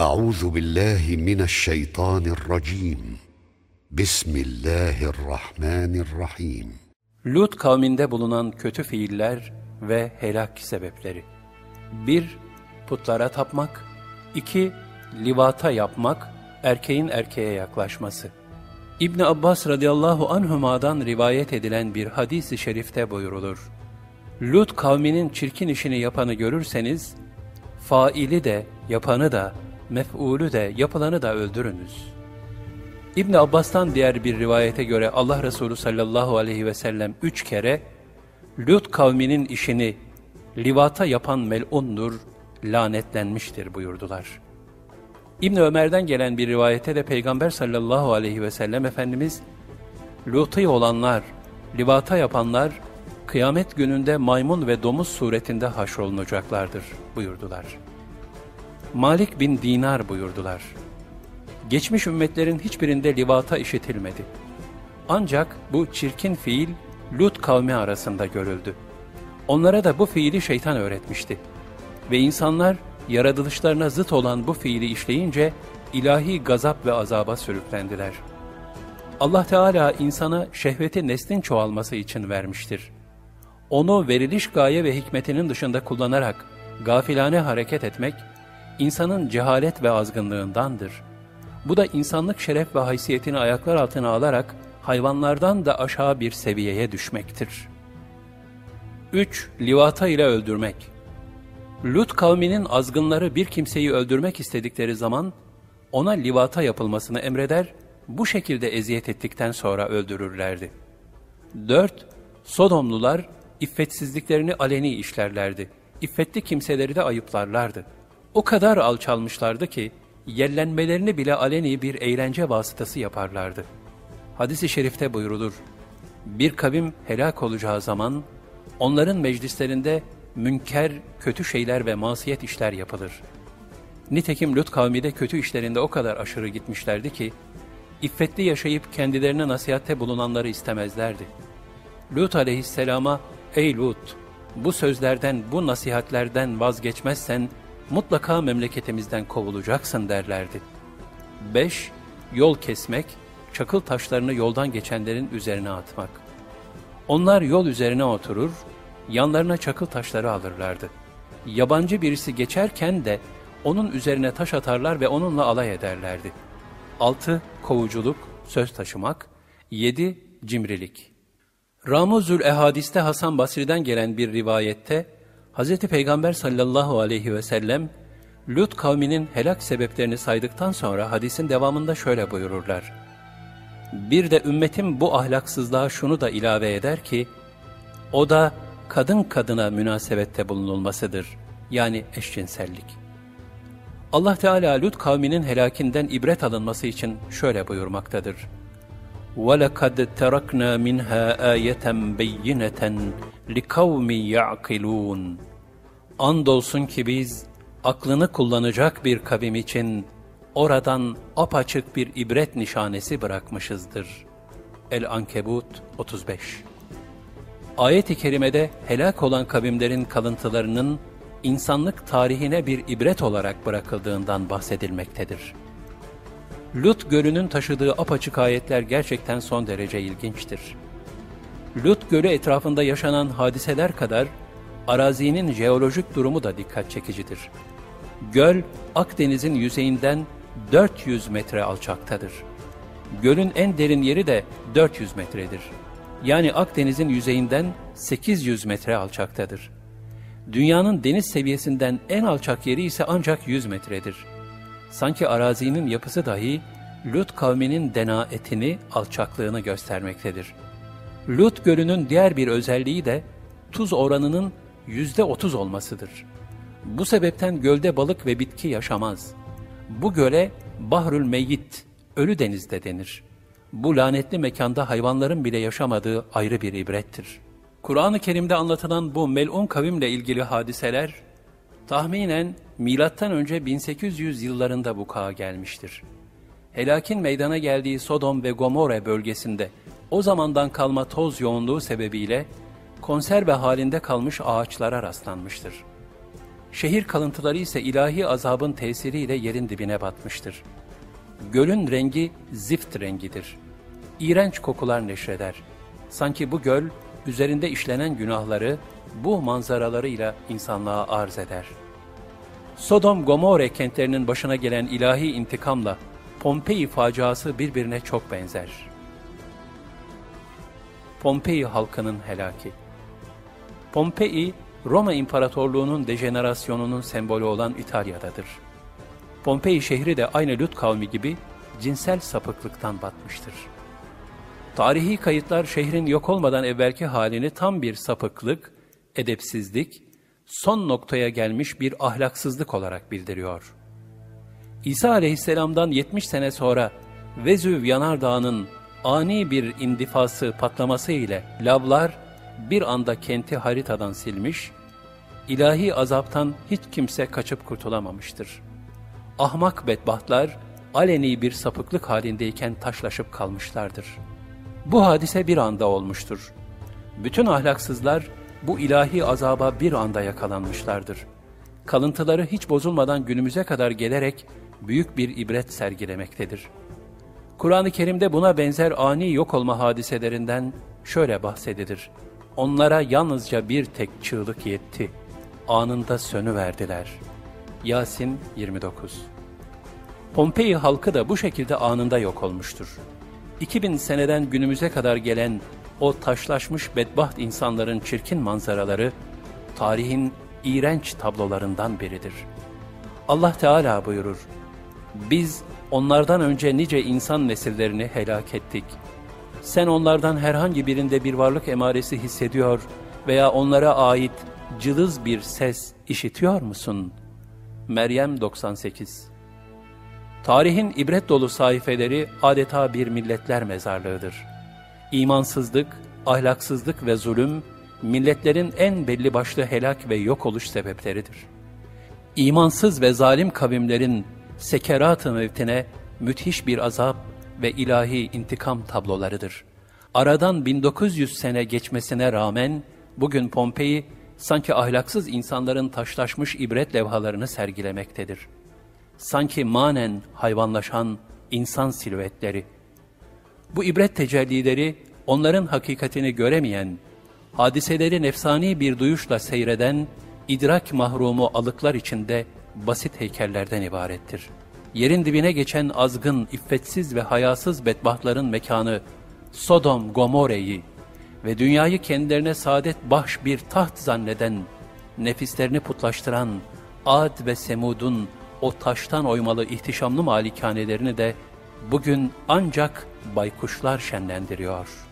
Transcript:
أعوذ بالله من الشيطان الرجيم بسم الله الرحمن الرحيم Lut kavminde bulunan kötü fiiller ve helak sebepleri. 1. Putlara tapmak. 2. Livata yapmak, erkeğin erkeğe yaklaşması. İbn Abbas radıyallahu anhuma'dan rivayet edilen bir hadis-i şerifte buyurulur. Lut kavminin çirkin işini yapanı görürseniz, faili de, yapanı da, mef'ulü de, yapılanı da öldürünüz. İbn Abbas'tan diğer bir rivayete göre Allah Resulü sallallahu aleyhi ve sellem üç kere, Lut kavminin işini livata yapan melundur, lanetlenmiştir buyurdular. İbn Ömer'den gelen bir rivayete de Peygamber sallallahu aleyhi ve sellem Efendimiz, Lut'ı olanlar, livata yapanlar, kıyamet gününde maymun ve domuz suretinde haşrolunacaklardır buyurdular. Malik bin Dinar buyurdular. Geçmiş ümmetlerin hiçbirinde livata işitilmedi. Ancak bu çirkin fiil Lut kavmi arasında görüldü. Onlara da bu fiili şeytan öğretmişti. Ve insanlar yaratılışlarına zıt olan bu fiili işleyince ilahi gazap ve azaba sürüklendiler. Allah Teala insana şehveti neslin çoğalması için vermiştir. Onu veriliş gaye ve hikmetinin dışında kullanarak gafilane hareket etmek, insanın cehalet ve azgınlığındandır. Bu da insanlık şeref ve haysiyetini ayaklar altına alarak hayvanlardan da aşağı bir seviyeye düşmektir. 3. Livata ile öldürmek Lut kavminin azgınları bir kimseyi öldürmek istedikleri zaman ona livata yapılmasını emreder, bu şekilde eziyet ettikten sonra öldürürlerdi. 4. Sodomlular iffetsizliklerini aleni işlerlerdi. İffetli kimseleri de ayıplarlardı. O kadar alçalmışlardı ki yerlenmelerini bile aleni bir eğlence vasıtası yaparlardı. Hadis-i şerifte buyrulur. Bir kavim helak olacağı zaman onların meclislerinde münker, kötü şeyler ve masiyet işler yapılır. Nitekim Lut kavmi de kötü işlerinde o kadar aşırı gitmişlerdi ki, iffetli yaşayıp kendilerine nasihatte bulunanları istemezlerdi. Lut aleyhisselama, ''Ey Lut, bu sözlerden, bu nasihatlerden vazgeçmezsen mutlaka memleketimizden kovulacaksın.'' derlerdi. 5. Yol kesmek, çakıl taşlarını yoldan geçenlerin üzerine atmak. Onlar yol üzerine oturur, yanlarına çakıl taşları alırlardı. Yabancı birisi geçerken de onun üzerine taş atarlar ve onunla alay ederlerdi. 6. Kovuculuk, söz taşımak. 7. Cimrilik. Ramuzül Ehadis'te Hasan Basri'den gelen bir rivayette, Hz. Peygamber sallallahu aleyhi ve sellem, Lut kavminin helak sebeplerini saydıktan sonra hadisin devamında şöyle buyururlar. Bir de ümmetim bu ahlaksızlığa şunu da ilave eder ki, o da kadın kadına münasebette bulunulmasıdır. Yani eşcinsellik. Allah Teala Lut kavminin helakinden ibret alınması için şöyle buyurmaktadır. وَلَقَدْ تَرَكْنَا مِنْهَا آيَةً بَيِّنَةً لِقَوْمِ يَعْقِلُونَ Andolsun ki biz aklını kullanacak bir kavim için oradan apaçık bir ibret nişanesi bırakmışızdır. El-Ankebut 35 Ayet-i kerimede helak olan kavimlerin kalıntılarının insanlık tarihine bir ibret olarak bırakıldığından bahsedilmektedir. Lut Gölü'nün taşıdığı apaçık ayetler gerçekten son derece ilginçtir. Lut Gölü etrafında yaşanan hadiseler kadar arazinin jeolojik durumu da dikkat çekicidir. Göl, Akdeniz'in yüzeyinden 400 metre alçaktadır. Gölün en derin yeri de 400 metredir yani Akdeniz'in yüzeyinden 800 metre alçaktadır. Dünyanın deniz seviyesinden en alçak yeri ise ancak 100 metredir. Sanki arazinin yapısı dahi Lut kavminin denaetini, alçaklığını göstermektedir. Lut gölünün diğer bir özelliği de tuz oranının yüzde otuz olmasıdır. Bu sebepten gölde balık ve bitki yaşamaz. Bu göle Bahrül Meyyit, ölü denizde denir.'' bu lanetli mekanda hayvanların bile yaşamadığı ayrı bir ibrettir. Kur'an-ı Kerim'de anlatılan bu melun kavimle ilgili hadiseler, tahminen milattan önce 1800 yıllarında vuku'a gelmiştir. Helakin meydana geldiği Sodom ve Gomorre bölgesinde o zamandan kalma toz yoğunluğu sebebiyle konserve halinde kalmış ağaçlara rastlanmıştır. Şehir kalıntıları ise ilahi azabın tesiriyle yerin dibine batmıştır. Gölün rengi zift rengidir. İğrenç kokular neşreder. Sanki bu göl üzerinde işlenen günahları bu manzaralarıyla insanlığa arz eder. Sodom Gomorre kentlerinin başına gelen ilahi intikamla Pompei faciası birbirine çok benzer. Pompei halkının helaki Pompei, Roma İmparatorluğu'nun dejenerasyonunun sembolü olan İtalya'dadır. Pompei şehri de aynı Lut kavmi gibi cinsel sapıklıktan batmıştır. Tarihi kayıtlar şehrin yok olmadan evvelki halini tam bir sapıklık, edepsizlik, son noktaya gelmiş bir ahlaksızlık olarak bildiriyor. İsa aleyhisselamdan 70 sene sonra Vezüv Yanardağı'nın ani bir indifası patlaması ile lavlar bir anda kenti haritadan silmiş, ilahi azaptan hiç kimse kaçıp kurtulamamıştır. Ahmak bedbahtlar aleni bir sapıklık halindeyken taşlaşıp kalmışlardır. Bu hadise bir anda olmuştur. Bütün ahlaksızlar bu ilahi azaba bir anda yakalanmışlardır. Kalıntıları hiç bozulmadan günümüze kadar gelerek büyük bir ibret sergilemektedir. Kur'an-ı Kerim'de buna benzer ani yok olma hadiselerinden şöyle bahsedilir. Onlara yalnızca bir tek çığlık yetti. Anında sönüverdiler. Yasin 29 Pompei halkı da bu şekilde anında yok olmuştur. 2000 seneden günümüze kadar gelen o taşlaşmış bedbaht insanların çirkin manzaraları, tarihin iğrenç tablolarından biridir. Allah Teala buyurur, Biz onlardan önce nice insan nesillerini helak ettik. Sen onlardan herhangi birinde bir varlık emaresi hissediyor veya onlara ait cılız bir ses işitiyor musun? Meryem 98 Tarihin ibret dolu sayfeleri adeta bir milletler mezarlığıdır. İmansızlık, ahlaksızlık ve zulüm, milletlerin en belli başlı helak ve yok oluş sebepleridir. İmansız ve zalim kavimlerin sekerat-ı mevtine müthiş bir azap ve ilahi intikam tablolarıdır. Aradan 1900 sene geçmesine rağmen bugün Pompei sanki ahlaksız insanların taşlaşmış ibret levhalarını sergilemektedir. Sanki manen hayvanlaşan insan silüetleri. Bu ibret tecellileri onların hakikatini göremeyen, hadiseleri nefsani bir duyuşla seyreden, idrak mahrumu alıklar içinde basit heykellerden ibarettir. Yerin dibine geçen azgın, iffetsiz ve hayasız bedbahtların mekanı Sodom, Gomorre'yi ve dünyayı kendilerine saadet baş bir taht zanneden, nefislerini putlaştıran Ad ve Semud'un o taştan oymalı ihtişamlı malikanelerini de bugün ancak baykuşlar şenlendiriyor.''